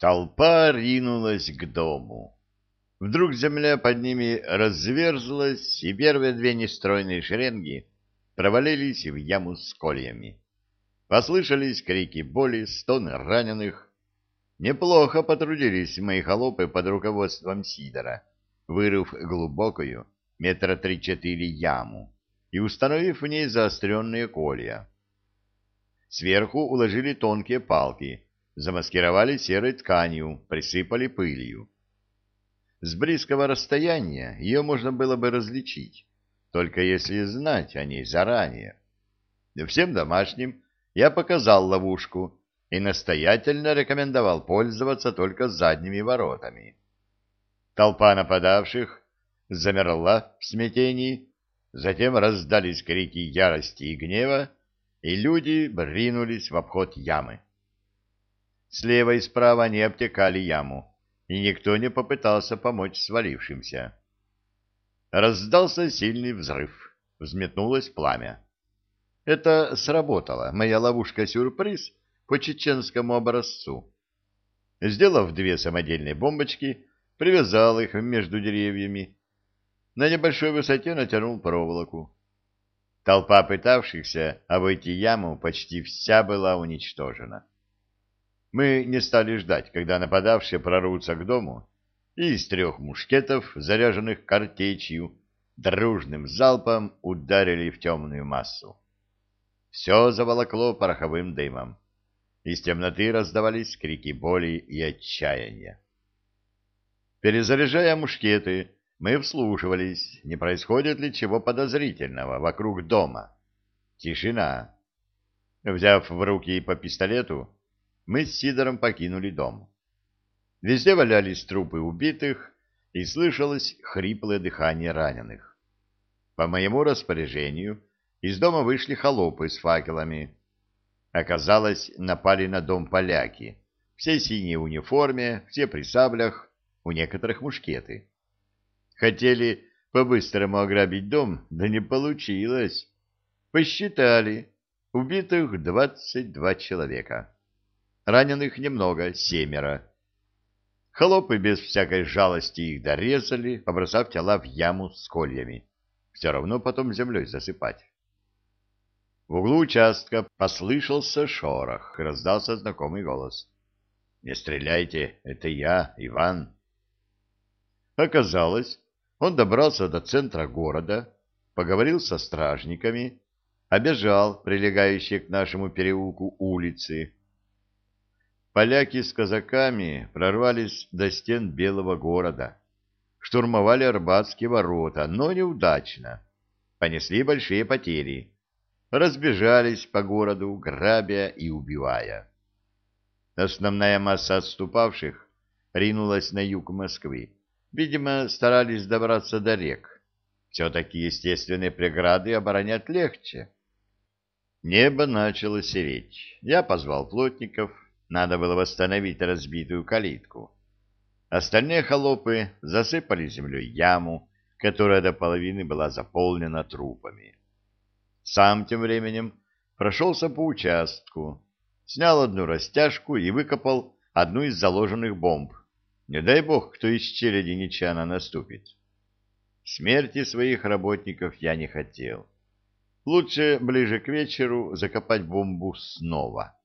Толпа ринулась к дому. Вдруг земля под ними разверзлась, и первые две нестройные шеренги провалились в яму с кольями. Послышались крики боли, стоны раненых. Неплохо потрудились мои холопы под руководством Сидора, вырыв глубокую, метра три-четыре яму и установив в ней заостренные колья. Сверху уложили тонкие палки, замаскировали серой тканью, присыпали пылью. С близкого расстояния ее можно было бы различить, только если знать о ней заранее. Всем домашним я показал ловушку и настоятельно рекомендовал пользоваться только задними воротами. Толпа нападавших замерла в смятении, затем раздались крики ярости и гнева, и люди бринулись в обход ямы. Слева и справа они обтекали яму, и никто не попытался помочь свалившимся. Раздался сильный взрыв, взметнулось пламя. Это сработало, моя ловушка-сюрприз по чеченскому образцу. Сделав две самодельные бомбочки, привязал их между деревьями. На небольшой высоте натянул проволоку. Толпа пытавшихся обойти яму почти вся была уничтожена. Мы не стали ждать, когда нападавшие прорвутся к дому, и из трех мушкетов, заряженных картечью, дружным залпом ударили в темную массу. Все заволокло пороховым дымом. Из темноты раздавались крики боли и отчаяния. Перезаряжая мушкеты, мы вслушивались, не происходит ли чего подозрительного вокруг дома. Тишина. Взяв в руки по пистолету, мы с Сидором покинули дом. Везде валялись трупы убитых, и слышалось хриплое дыхание раненых. По моему распоряжению из дома вышли холопы с факелами. Оказалось, напали на дом поляки. Все синие в униформе, все при саблях, у некоторых мушкеты. Хотели по-быстрому ограбить дом, да не получилось. Посчитали, убитых двадцать два человека. Раненых немного, семеро. Холопы без всякой жалости их дорезали, побросав тела в яму с кольями. Все равно потом землей засыпать. В углу участка послышался шорох, раздался знакомый голос. «Не стреляйте, это я, Иван». Оказалось, он добрался до центра города, поговорил со стражниками, обежал прилегающие к нашему переулку улицы, Поляки с казаками прорвались до стен Белого города, штурмовали Арбатские ворота, но неудачно, понесли большие потери, разбежались по городу, грабя и убивая. Основная масса отступавших ринулась на юг Москвы. Видимо, старались добраться до рек. Все-таки естественные преграды оборонять легче. Небо начало сереть. Я позвал плотников, надо было восстановить разбитую калитку. Остальные холопы засыпали землей яму, которая до половины была заполнена трупами. Сам тем временем прошелся по участку, снял одну растяжку и выкопал одну из заложенных бомб. Не дай бог, кто из череди нечаянно наступит. Смерти своих работников я не хотел. Лучше ближе к вечеру закопать бомбу снова.